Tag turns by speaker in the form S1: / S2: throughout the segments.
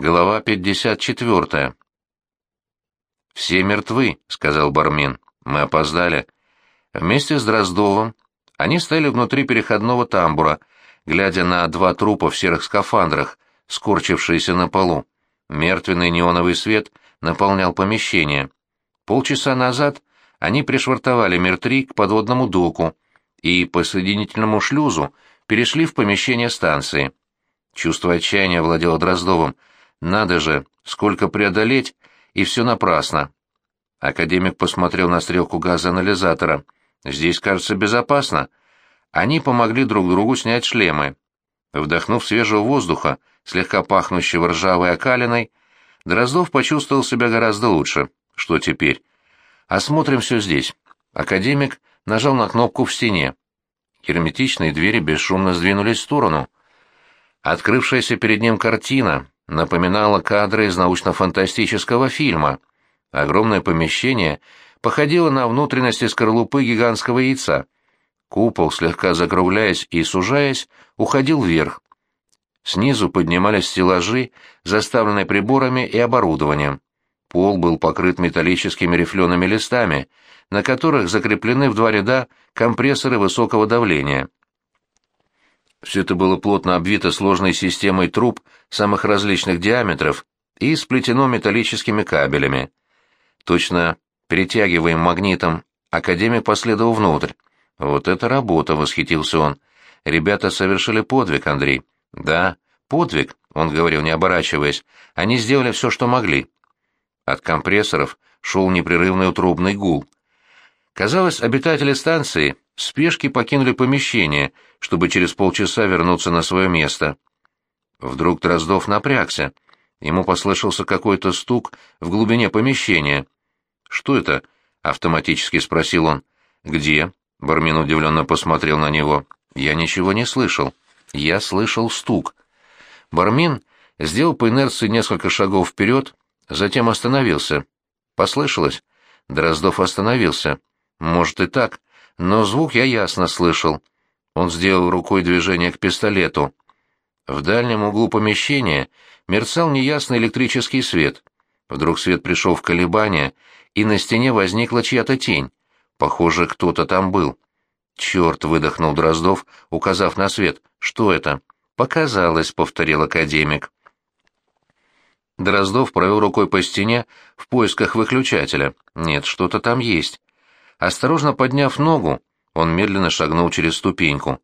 S1: Глава 54. «Все мертвы», — сказал Бармин. «Мы опоздали». Вместе с Дроздовым они стояли внутри переходного тамбура, глядя на два трупа в серых скафандрах, скорчившиеся на полу. Мертвенный неоновый свет наполнял помещение. Полчаса назад они пришвартовали Мир-3 к подводному доку и по соединительному шлюзу перешли в помещение станции. Чувство отчаяния владело Дроздовым — надо же, сколько преодолеть, и все напрасно. Академик посмотрел на стрелку газоанализатора. Здесь, кажется, безопасно. Они помогли друг другу снять шлемы. Вдохнув свежего воздуха, слегка пахнущего ржавой окалиной, Дроздов почувствовал себя гораздо лучше. Что теперь? Осмотрим все здесь. Академик нажал на кнопку в стене. Герметичные двери бесшумно сдвинулись в сторону. Открывшаяся перед ним картина напоминала кадры из научно-фантастического фильма. Огромное помещение походило на внутренности скорлупы гигантского яйца. Купол, слегка закругляясь и сужаясь, уходил вверх. Снизу поднимались стеллажи, заставленные приборами и оборудованием. Пол был покрыт металлическими рифлеными листами, на которых закреплены в два ряда компрессоры высокого давления. Все это было плотно обвито сложной системой труб самых различных диаметров и сплетено металлическими кабелями. Точно перетягиваем магнитом, академик последовал внутрь. «Вот это работа!» — восхитился он. «Ребята совершили подвиг, Андрей». «Да, подвиг», — он говорил, не оборачиваясь. «Они сделали все, что могли». От компрессоров шел непрерывный утробный гул. Казалось, обитатели станции в спешке покинули помещение, чтобы через полчаса вернуться на свое место. Вдруг Дроздов напрягся. Ему послышался какой-то стук в глубине помещения. «Что это?» — автоматически спросил он. «Где?» — Бармин удивленно посмотрел на него. «Я ничего не слышал. Я слышал стук». Бармин сделал по инерции несколько шагов вперед, затем остановился. «Послышалось?» Дроздов остановился. «Может и так, но звук я ясно слышал». Он сделал рукой движение к пистолету. В дальнем углу помещения мерцал неясный электрический свет. Вдруг свет пришел в колебания, и на стене возникла чья-то тень. Похоже, кто-то там был. «Черт!» — выдохнул Дроздов, указав на свет. «Что это?» «Показалось», — повторил академик. Дроздов провел рукой по стене в поисках выключателя. Нет, что-то там есть. Осторожно подняв ногу, он медленно шагнул через ступеньку.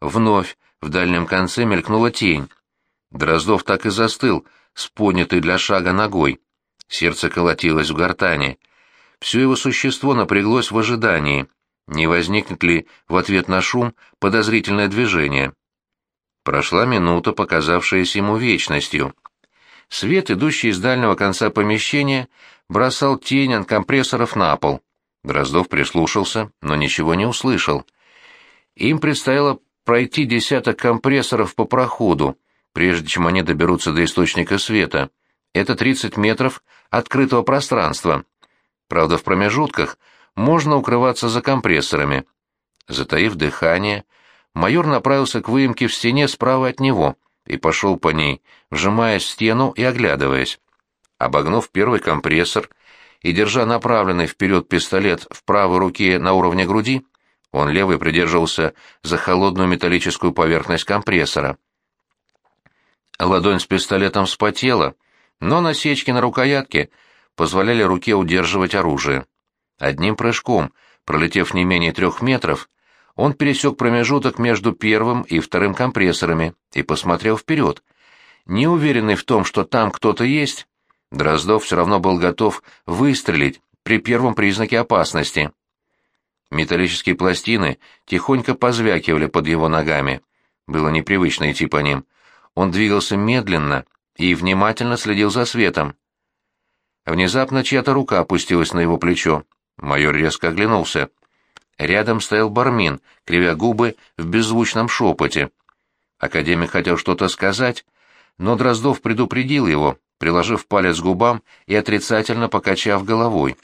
S1: Вновь в дальнем конце мелькнула тень. Дроздов так и застыл, с поднятой для шага ногой. Сердце колотилось в гортани. Все его существо напряглось в ожидании. Не возникнет ли в ответ на шум подозрительное движение? Прошла минута, показавшаяся ему вечностью. Свет, идущий из дальнего конца помещения, бросал тень от компрессоров на пол. Дроздов прислушался, но ничего не услышал. Им предстояло пройти десяток компрессоров по проходу, прежде чем они доберутся до источника света. Это 30 метров открытого пространства. Правда, в промежутках можно укрываться за компрессорами. Затаив дыхание, майор направился к выемке в стене справа от него и пошел по ней, вжимаясь стену и оглядываясь. Обогнув первый компрессор и держа направленный вперед пистолет в правой руке на уровне груди, он левый придерживался за холодную металлическую поверхность компрессора. Ладонь с пистолетом вспотела, но насечки на рукоятке позволяли руке удерживать оружие. Одним прыжком, пролетев не менее трех метров, он пересек промежуток между первым и вторым компрессорами и посмотрел вперед. Неуверенный в том, что там кто-то есть, Дроздов все равно был готов выстрелить при первом признаке опасности. Металлические пластины тихонько позвякивали под его ногами. Было непривычно идти по ним. Он двигался медленно и внимательно следил за светом. Внезапно чья-то рука опустилась на его плечо. Майор резко оглянулся. Рядом стоял бармин, кривя губы в беззвучном шепоте. Академик хотел что-то сказать, но Дроздов предупредил его, приложив палец к губам и отрицательно покачав головой.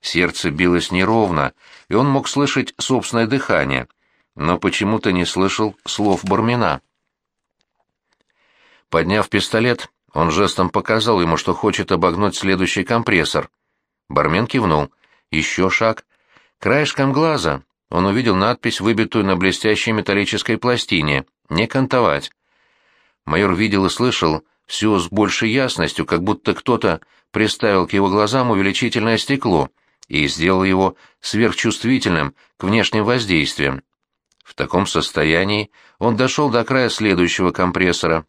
S1: Сердце билось неровно, и он мог слышать собственное дыхание, но почему-то не слышал слов Бармина. Подняв пистолет, Он жестом показал ему, что хочет обогнуть следующий компрессор. Бармен кивнул. Еще шаг. Краешком глаза он увидел надпись, выбитую на блестящей металлической пластине «Не кантовать». Майор видел и слышал все с большей ясностью, как будто кто-то приставил к его глазам увеличительное стекло и сделал его сверхчувствительным к внешним воздействиям. В таком состоянии он дошел до края следующего компрессора.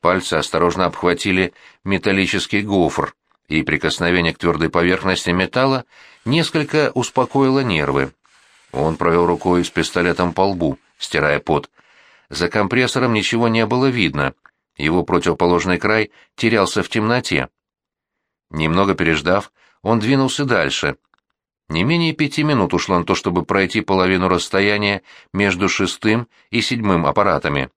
S1: Пальцы осторожно обхватили металлический гофр, и прикосновение к твердой поверхности металла несколько успокоило нервы. Он провел рукой с пистолетом по лбу, стирая пот. За компрессором ничего не было видно, его противоположный край терялся в темноте. Немного переждав, он двинулся дальше. Не менее пяти минут ушло на то, чтобы пройти половину расстояния между шестым и седьмым аппаратами.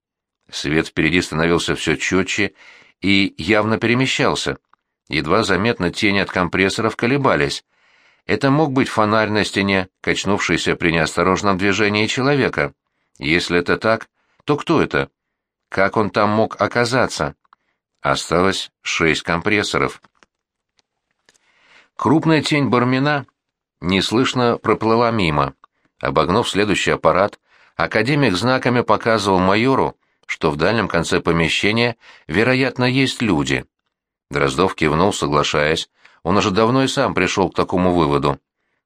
S1: Свет впереди становился все четче и явно перемещался. Едва заметно тени от компрессоров колебались. Это мог быть фонарь на стене, качнувшийся при неосторожном движении человека. Если это так, то кто это? Как он там мог оказаться? Осталось шесть компрессоров. Крупная тень Бармина неслышно проплыла мимо. Обогнув следующий аппарат, академик знаками показывал майору, что в дальнем конце помещения, вероятно, есть люди. Дроздов кивнул, соглашаясь. Он уже давно и сам пришел к такому выводу.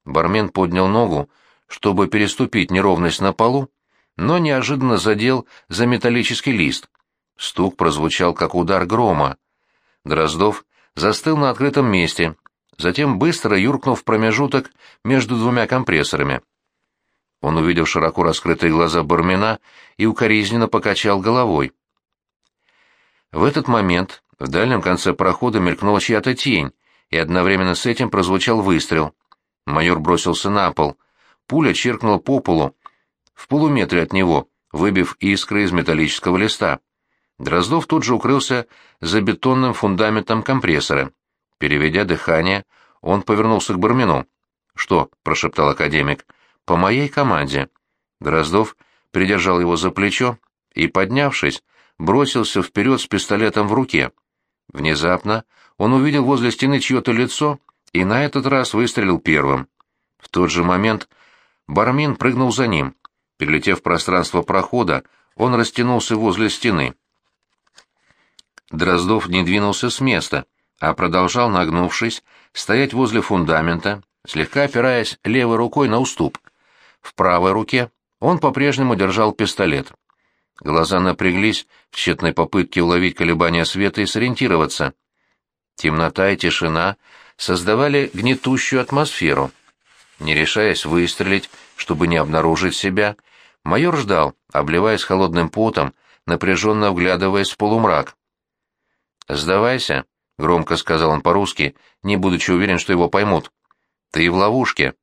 S1: Бармен поднял ногу, чтобы переступить неровность на полу, но неожиданно задел за металлический лист. Стук прозвучал, как удар грома. Дроздов застыл на открытом месте, затем быстро юркнул в промежуток между двумя компрессорами. Он увидел широко раскрытые глаза Бармина и укоризненно покачал головой. В этот момент в дальнем конце прохода мелькнула чья-то тень, и одновременно с этим прозвучал выстрел. Майор бросился на пол. Пуля чиркнула по полу, в полуметре от него, выбив искры из металлического листа. Дроздов тут же укрылся за бетонным фундаментом компрессора. Переведя дыхание, он повернулся к Бармину. «Что?» — прошептал академик. «По моей команде». Дроздов придержал его за плечо и, поднявшись, бросился вперед с пистолетом в руке. Внезапно он увидел возле стены чье-то лицо и на этот раз выстрелил первым. В тот же момент Бармин прыгнул за ним. Перелетев пространство прохода, он растянулся возле стены. Дроздов не двинулся с места, а продолжал, нагнувшись, стоять возле фундамента, слегка опираясь левой рукой на уступ. В правой руке он по-прежнему держал пистолет. Глаза напряглись в тщетной попытке уловить колебания света и сориентироваться. Темнота и тишина создавали гнетущую атмосферу. Не решаясь выстрелить, чтобы не обнаружить себя, Майор ждал, обливаясь холодным потом, напряженно вглядываясь в полумрак. «Сдавайся», — громко сказал он по-русски, не будучи уверен, что его поймут. «Ты в ловушке.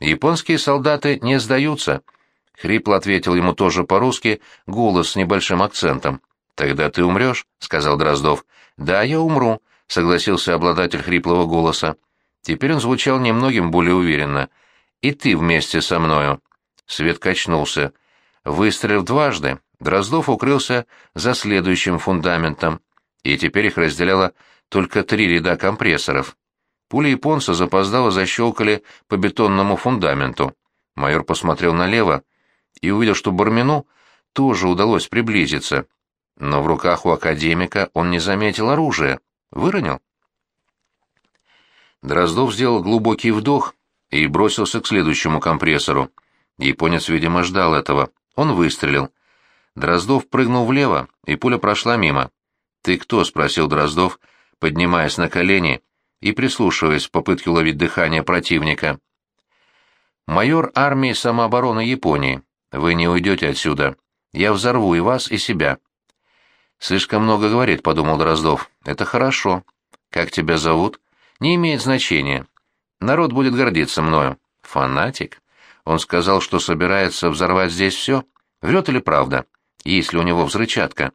S1: Японские солдаты не сдаются», — хрипло ответил ему тоже по-русски голос с небольшим акцентом. «Тогда ты умрешь», — сказал Дроздов. «Да, я умру», — согласился обладатель хриплого голоса. Теперь он звучал немногим более уверенно. «И ты вместе со мною». Свет качнулся. Выстрелив дважды, Дроздов укрылся за следующим фундаментом, и теперь их разделяло только три ряда компрессоров. Пули японца запоздало защелкали по бетонному фундаменту. Майор посмотрел налево и увидел, что Бармину тоже удалось приблизиться. Но в руках у академика он не заметил оружия. Выронил. Дроздов сделал глубокий вдох и бросился к следующему компрессору. Японец, видимо, ждал этого. Он выстрелил. Дроздов прыгнул влево, и пуля прошла мимо. «Ты кто?» — спросил Дроздов, поднимаясь на колени и прислушиваясь в попытке уловить дыхание противника. «Майор армии самообороны Японии. Вы не уйдете отсюда. Я взорву и вас, и себя». «Слишком много говорит», — подумал Дроздов. «Это хорошо. Как тебя зовут?» «Не имеет значения. Народ будет гордиться мною». «Фанатик?» Он сказал, что собирается взорвать здесь все. Врет или правда? Есть ли у него взрывчатка?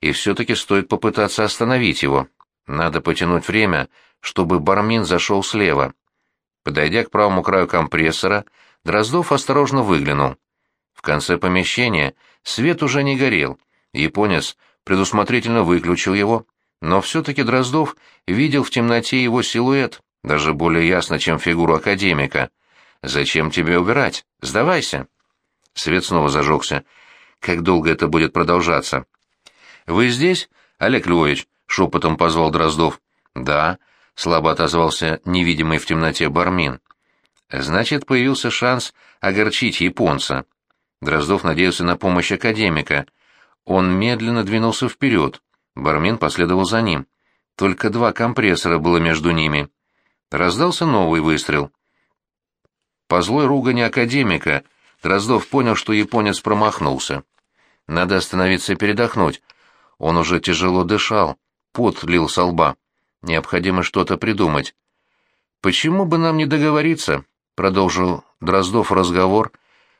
S1: И все-таки стоит попытаться остановить его. Надо потянуть время, чтобы Бармин зашел слева. Подойдя к правому краю компрессора, Дроздов осторожно выглянул. В конце помещения свет уже не горел. Японец предусмотрительно выключил его, но все-таки Дроздов видел в темноте его силуэт, даже более ясно, чем фигуру академика. «Зачем тебе убирать? Сдавайся!» Свет снова зажегся. «Как долго это будет продолжаться?» «Вы здесь, Олег Львович?» — шепотом позвал Дроздов. «Да», — слабо отозвался невидимый в темноте бармин. «Значит, появился шанс огорчить японца». Дроздов надеялся на помощь академика. Он медленно двинулся вперед. Бармин последовал за ним. Только два компрессора было между ними. Раздался новый выстрел. По злой ругани академика Дроздов понял, что японец промахнулся. Надо остановиться и передохнуть. Он уже тяжело дышал, пот лил со лба. Необходимо что-то придумать. «Почему бы нам не договориться?» — продолжил Дроздов разговор,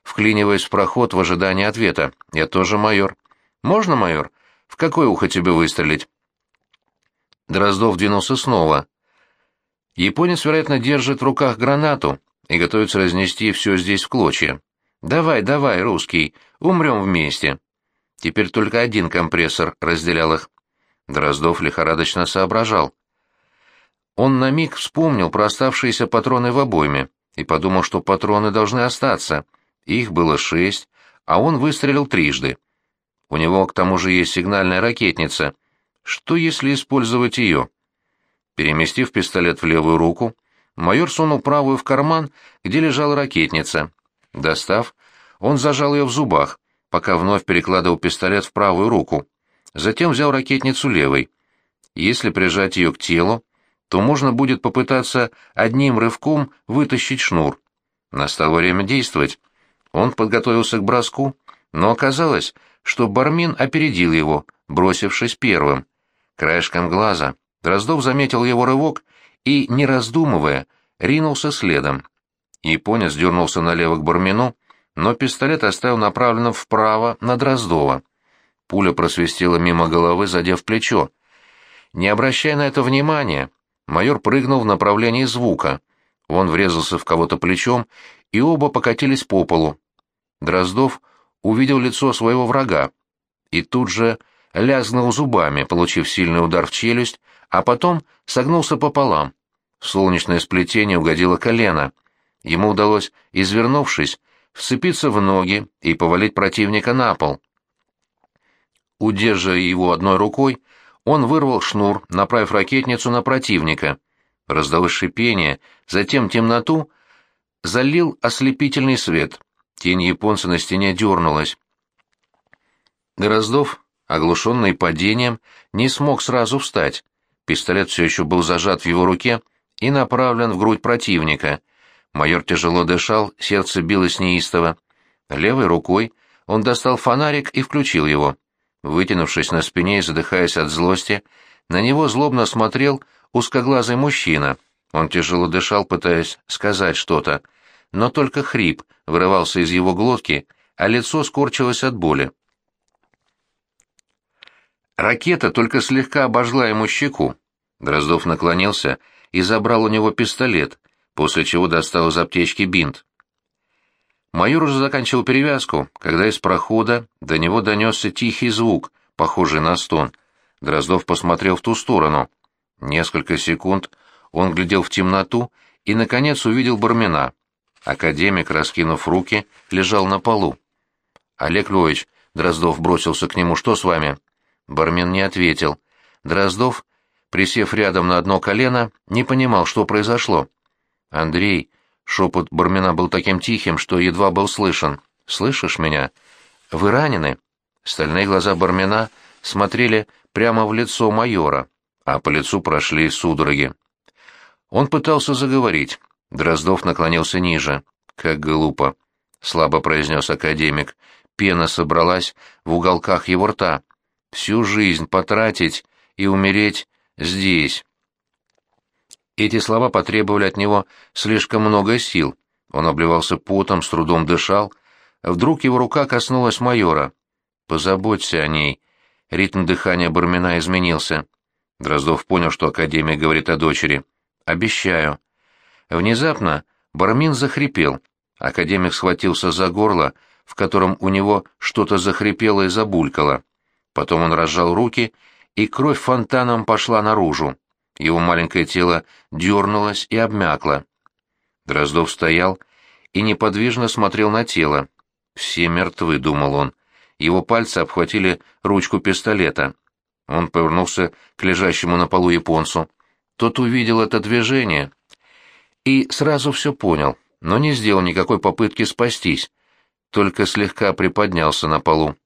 S1: вклиниваясь в проход в ожидании ответа. «Я тоже майор». «Можно, майор? В какое ухо тебе выстрелить?» Дроздов двинулся снова. Японец, вероятно, держит в руках гранату и готовится разнести все здесь в клочья. «Давай, давай, русский, умрем вместе». Теперь только один компрессор разделял их. Дроздов лихорадочно соображал. Он на миг вспомнил про оставшиеся патроны в обойме и подумал, что патроны должны остаться — их было шесть, а он выстрелил трижды. У него к тому же есть сигнальная ракетница. Что если использовать ее? Переместив пистолет в левую руку, майор сунул правую в карман, где лежала ракетница. Достав, он зажал ее в зубах, пока вновь перекладывал пистолет в правую руку. Затем взял ракетницу левой. Если прижать ее к телу, то можно будет попытаться одним рывком вытащить шнур. Настало время действовать. Он подготовился к броску, но оказалось, что Бармин опередил его, бросившись первым. Краешком глаза Дроздов заметил его рывок и, не раздумывая, ринулся следом. Японец дернулся налево к Бармину, но пистолет оставил направленным вправо на Дроздова. Пуля просвистела мимо головы, задев плечо. Не обращая на это внимания, майор прыгнул в направлении звука. Он врезался в кого-то плечом, и оба покатились по полу. Дроздов увидел лицо своего врага и тут же лязгнул зубами, получив сильный удар в челюсть, а потом согнулся пополам. В солнечное сплетение угодило колено. Ему удалось, извернувшись, вцепиться в ноги и повалить противника на пол. Удерживая его одной рукой, он вырвал шнур, направив ракетницу на противника. Раздалось шипение, затем темноту залил ослепительный свет — Тень японца на стене дернулась. Гроздов, оглушенный падением, не смог сразу встать. Пистолет все еще был зажат в его руке и направлен в грудь противника. Майор тяжело дышал, сердце билось неистово. Левой рукой он достал фонарик и включил его. Вытянувшись на спине и задыхаясь от злости, на него злобно смотрел узкоглазый мужчина. Он тяжело дышал, пытаясь сказать что-то но только хрип вырывался из его глотки, а лицо скорчилось от боли. Ракета только слегка обожгла ему щеку. Дроздов наклонился и забрал у него пистолет, после чего достал из аптечки бинт. Майор уже заканчивал перевязку, когда из прохода до него донесся тихий звук, похожий на стон. Дроздов посмотрел в ту сторону. Несколько секунд он глядел в темноту и, наконец, увидел Бармина. Академик, раскинув руки, лежал на полу. «Олег Львович», — Дроздов бросился к нему, — «что с вами?» Бармен не ответил. Дроздов, присев рядом на одно колено, не понимал, что произошло. «Андрей», — шепот Бармена был таким тихим, что едва был слышен, — «слышишь меня? Вы ранены?» Стальные глаза Бармена смотрели прямо в лицо майора, а по лицу прошли судороги. Он пытался заговорить, Дроздов наклонился ниже. «Как глупо!» — слабо произнес академик. Пена собралась в уголках его рта. «Всю жизнь потратить и умереть здесь!» Эти слова потребовали от него слишком много сил. Он обливался потом, с трудом дышал. Вдруг его рука коснулась майора. «Позаботься о ней». Ритм дыхания Бармина изменился. Дроздов понял, что академик говорит о дочери. «Обещаю». Внезапно Бармин захрипел. Академик схватился за горло, в котором у него что-то захрипело и забулькало. Потом он разжал руки и кровь фонтаном пошла наружу. Его маленькое тело дернулось и обмякло. Дроздов стоял и неподвижно смотрел на тело. «Все мертвы», — думал он. Его пальцы обхватили ручку пистолета. Он повернулся к лежащему на полу японцу. Тот увидел это движение и сразу все понял, но не сделал никакой попытки спастись, только слегка приподнялся на полу.